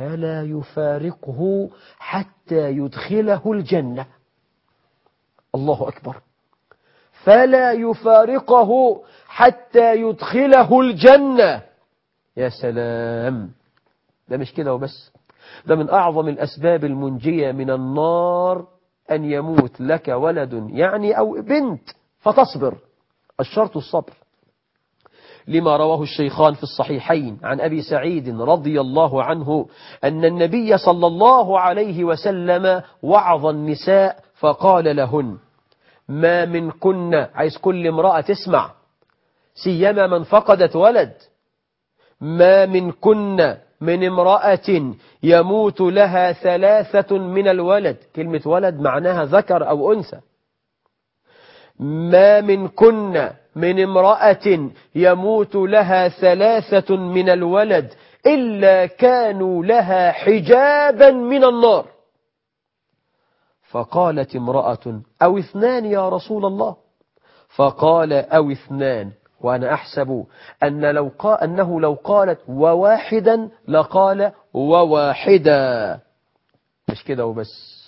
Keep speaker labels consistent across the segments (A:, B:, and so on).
A: فلا يفارقه حتى يدخله الجنة. الله أكبر. فلا يفارقه حتى يدخله الجنة. يا سلام. ده مش كده وبس. ده من أعظم الأسباب المنجية من النار أن يموت لك ولد يعني أو بنت فتصبر. الشرط الصبر. لما رواه الشيخان في الصحيحين عن أبي سعيد رضي الله عنه أن النبي صلى الله عليه وسلم وعظ النساء فقال لهن ما من كنا عايز كل امرأة تسمع سيما من فقدت ولد ما من كنا من امرأة يموت لها ثلاثة من الولد كلمة ولد معناها ذكر أو أنثى ما من كنا من امرأة يموت لها ثلاثة من الولد إلا كانوا لها حجابا من النار. فقالت امرأة أو اثنان يا رسول الله؟ فقال أو اثنان. وأنا أحسب أن لو قال أنه لو قالت وواحدا لقال وواحدا. مش كده وبس.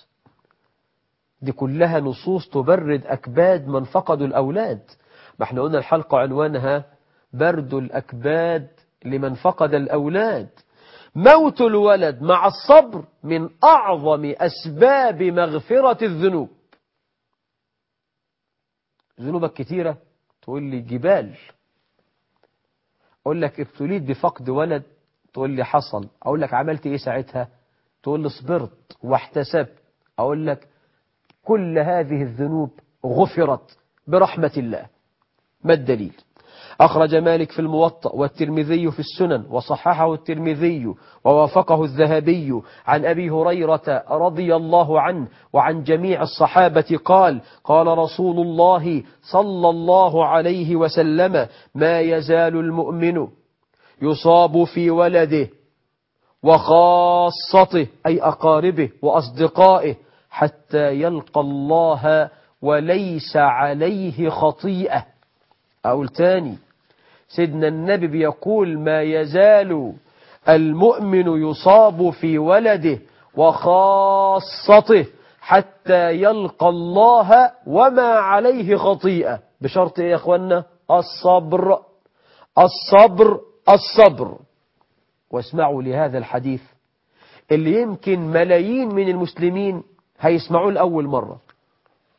A: دي كلها نصوص تبرد أكباد من فقدوا الأولاد. ما إحنا قلنا الحلقة عنوانها برد الأكباد لمن فقد الأولاد. موت الولد مع الصبر من أعظم أسباب مغفرة الذنوب. ذنوبك كتيرة؟ تقول لي جبال. أقول لك ابتليت بفقد ولد؟ تقول لي حصل. أقول لك عملت إيه ساعتها؟ تقول لي صبرت واحتسبت. أقول لك كل هذه الذنوب غفرت برحمة الله. ما الدليل؟ أخرج مالك في الموطأ والترمذي في السنن وصححه الترمذي ووافقه الذهبي عن أبي هريرة رضي الله عنه وعن جميع الصحابة قال قال رسول الله صلى الله عليه وسلم ما يزال المؤمن يصاب في ولده وخاصته أي أقاربه وأصدقائه حتى يلقى الله وليس عليه خطيئة. أقول تاني سيدنا النبي بيقول ما يزال المؤمن يصاب في ولده وخاصته حتى يلقى الله وما عليه خطيئة. بشرط إيه يا اخوانا الصبر. الصبر الصبر. واسمعوا لهذا الحديث. اللي يمكن ملايين من المسلمين هيسمعوه لأول مرة.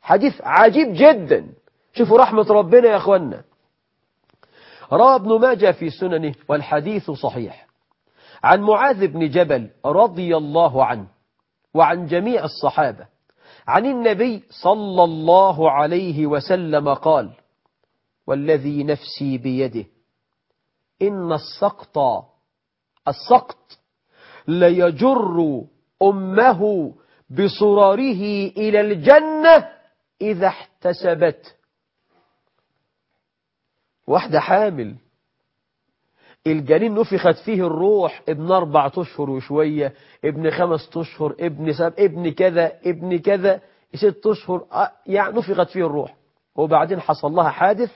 A: حديث عجيب جدا. شوفوا رحمة ربنا يا أخوانا روى ابن ماجه في سننه والحديث صحيح. عن معاذ بن جبل رضي الله عنه وعن جميع الصحابة عن النبي صلى الله عليه وسلم قال والذي نفسي بيده إن السقط السقط ليجر أمه بصراره إلى الجنة إذا احتسبت واحدة حامل. الجنين نفخت فيه الروح ابن أربعة أشهر وشوية ابن خمس أشهر ابن سب ابن كذا ابن كذا ست أشهر يعني نفخت فيه الروح. وبعدين حصل لها حادث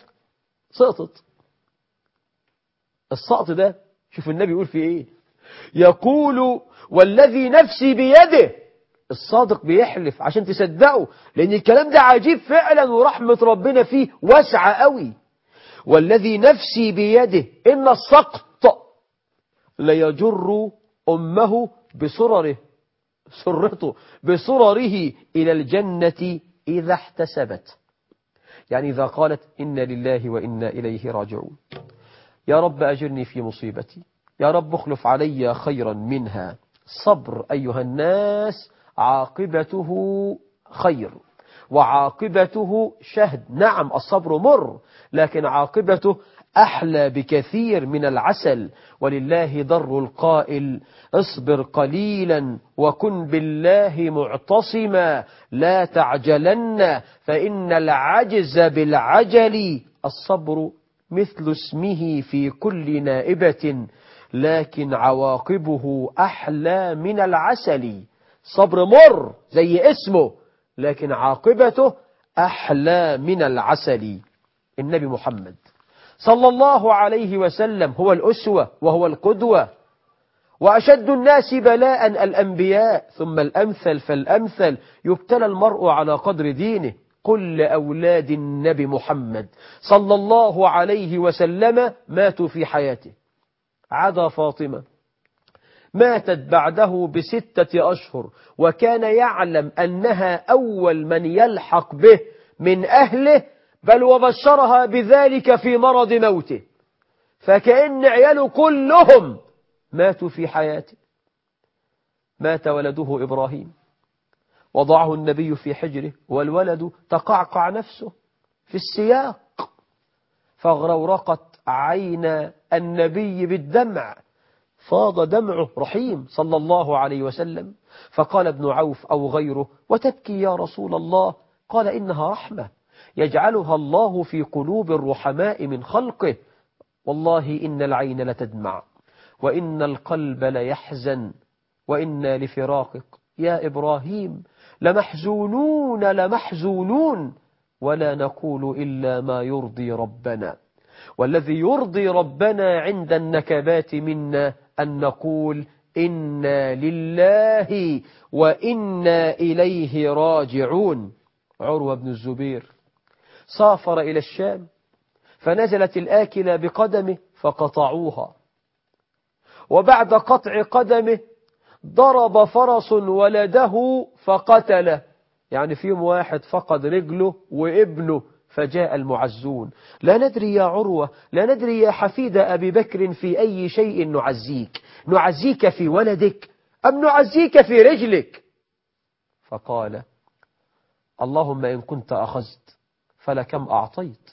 A: سقطت. السقط ده شوف النبي يقول فيه إيه؟ يقول والذي نفسي بيده. الصادق بيحلف عشان تصدقوا لأن الكلام ده عجيب فعلا ورحمة ربنا فيه واسعة قوي والذي نفسي بيده إن السقط ليجر أمه بسرره سرته بسرره إلى الجنة إذا احتسبت. يعني إذا قالت إن لله وإنا إليه راجعون. يا رب أجرني في مصيبتي. يا رب اخلف علي خيرا منها. صبر أيها الناس عاقبته خير. وعاقبته شهد. نعم الصبر مر لكن عاقبته أحلى بكثير من العسل. ولله ضر القائل اصبر قليلا وكن بالله معتصما. لا تعجلن فإن العجز بالعجل. الصبر مثل اسمه في كل نائبة لكن عواقبه أحلى من العسل. صبر مر زي اسمه. لكن عاقبته أحلى من العسل. النبي محمد صلى الله عليه وسلم هو الأسوة وهو القدوة وأشد الناس بلاء الأنبياء ثم الأمثل فالأمثل يبتلى المرء على قدر دينه. كل أولاد النبي محمد صلى الله عليه وسلم ماتوا في حياته. عدا فاطمة. ماتت بعده بستة أشهر وكان يعلم أنها أول من يلحق به من أهله بل وبشرها بذلك في مرض موته. فكأن عياله كلهم ماتوا في حياته. مات ولده إبراهيم. وضعه النبي في حجره والولد تقعقع نفسه في السياق. فاغرورقت عين النبي بالدمع. فاض دمعه رحيم صلى الله عليه وسلم. فقال ابن عوف أو غيره وتبكي يا رسول الله؟ قال إنها رحمة. يجعلها الله في قلوب الرحماء من خلقه. والله إن العين لتدمع وإن القلب ليحزن وإنا لفراقك يا إبراهيم لمحزونون لمحزونون ولا نقول إلا ما يرضي ربنا. والذي يرضي ربنا عند النكبات منا أن نقول إنا لله وإنا إليه راجعون. عروة بن الزبير سافر إلى الشام فنزلت الآكلة بقدمه فقطعوها. وبعد قطع قدمه ضرب فرس ولده فقتله. يعني في يوم واحد فقد رجله وابنه. فجاء المعزون. لا ندري يا عروة لا ندري يا حفيد أبي بكر في أي شيء نعزيك. نعزيك في ولدك أم نعزيك في رجلك؟ فقال اللهم إن كنت أخذت فلكم أعطيت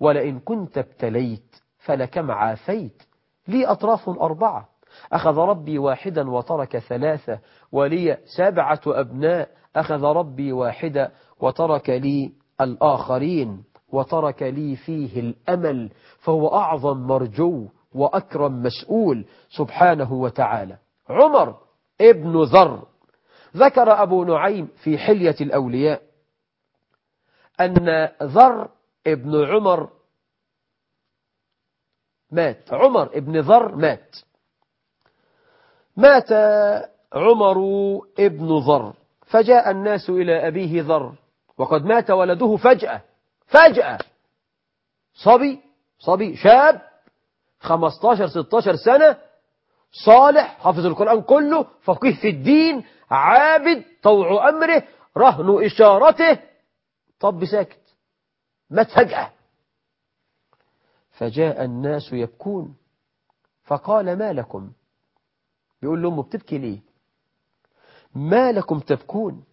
A: ولئن كنت ابتليت فلكم عافيت. لي أطراف أربعة. أخذ ربي واحدا وترك ثلاثة ولي سبعة أبناء. أخذ ربي واحدا وترك لي الآخرين وترك لي فيه الأمل فهو أعظم مرجو وأكرم مسؤول سبحانه وتعالى. عمر ابن ذر ذكر أبو نعيم في حلية الأولياء أن ذر ابن عمر مات. عمر ابن ذر مات. مات عمر ابن ذر فجاء الناس إلى أبيه ذر وقد مات ولده فجأة فجأة. صبي صبي شاب 15-16 سنة صالح حافظ القرآن كله فقيه في الدين عابد طوع أمره رهن إشارته. طب ساكت مات فجأة. فجاء الناس يبكون. فقال ما لكم؟ بيقول لهم بتبكي ليه؟ ما لكم تبكون؟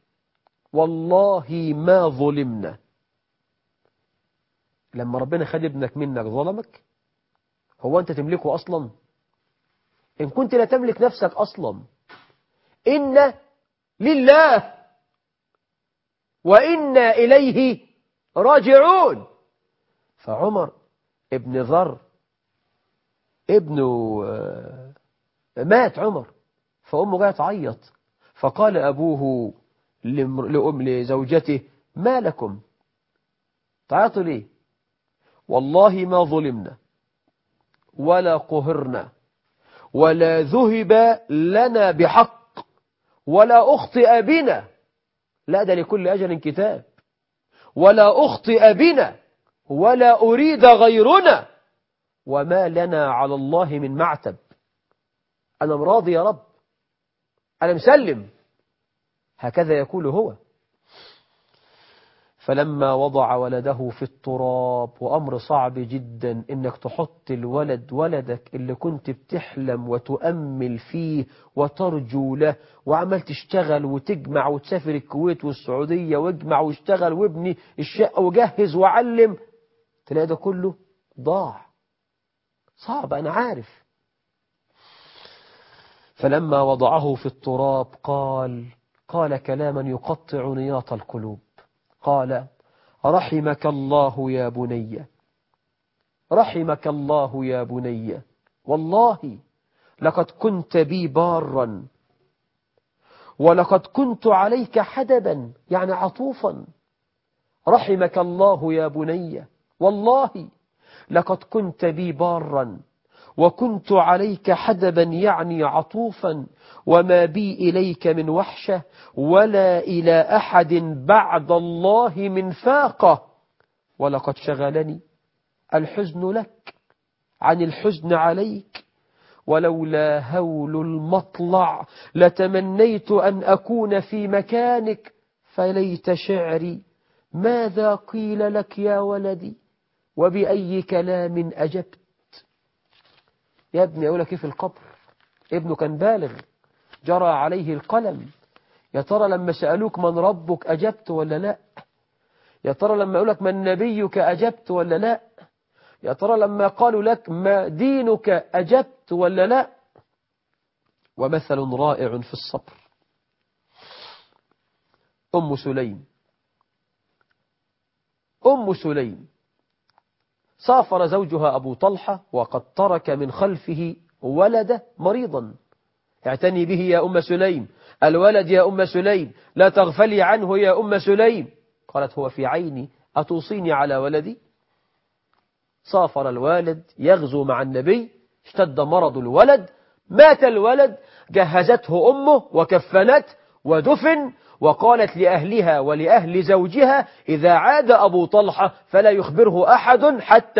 A: والله ما ظلمنا. لما ربنا خد ابنك منك ظلمك هو أنت تملكه أصلا؟ إن كنت لا تملك نفسك أصلا إن لله وإنا إليه راجعون. فعمر ابن ذر ابنه مات عمر فأمه جاءت تعيط فقال أبوه لأم لزوجته ما لكم؟ تعيطوا ليه والله ما ظلمنا ولا قهرنا ولا ذهب لنا بحق ولا أخطئ بنا. لا ده لكل أجل كتاب. ولا أخطئ بنا ولا أريد غيرنا. وما لنا على الله من معتب. أنا مراضي يا رب. أنا مسلم. هكذا يقول هو. فلما وضع ولده في التراب وأمر صعب جدا إنك تحط الولد ولدك اللي كنت بتحلم وتؤمل فيه وترجو له وعمال تشتغل وتجمع وتسافر الكويت والسعودية واجمع واشتغل وابني الشقة وجهز وعلم. تلاقي ده كله ضاع. صعب أنا عارف. فلما وضعه في التراب قال قال كلاما يقطع نياط القلوب. قال رحمك الله يا بني. رحمك الله يا بني. والله لقد كنت بي بارا. ولقد كنت عليك حدبا يعني عطوفا. رحمك الله يا بني. والله لقد كنت بي بارا. وكنت عليك حدبا يعني عطوفا وما بي إليك من وحشة ولا إلى أحد بعد الله من فاقة. ولقد شغلني الحزن لك عن الحزن عليك. ولولا هول المطلع لتمنيت أن أكون في مكانك. فليت شعري ماذا قيل لك يا ولدي؟ وبأي كلام أجبت؟ يا ابني أقول لك إيه في القبر؟ ابنه كان بالغ جرى عليه القلم. يا ترى لما سألوك من ربك أجبت ولا لا؟ يا ترى لما أقول لك من نبيك أجبت ولا لا؟ يا ترى لما قالوا لك ما دينك أجبت ولا لا؟ ومثل رائع في الصبر. أم سليم. أم سليم. سافر زوجها أبو طلحة وقد ترك من خلفه ولده مريضا. اعتني به يا أم سليم. الولد يا أم سليم. لا تغفلي عنه يا أم سليم. قالت هو في عيني أتوصيني على ولدي؟ سافر الوالد يغزو مع النبي. اشتد مرض الولد. مات الولد. جهزته أمه وكفنته ودفن وقالت لأهلها ولأهل زوجها إذا عاد أبو طلحة فلا يخبره أحد حتى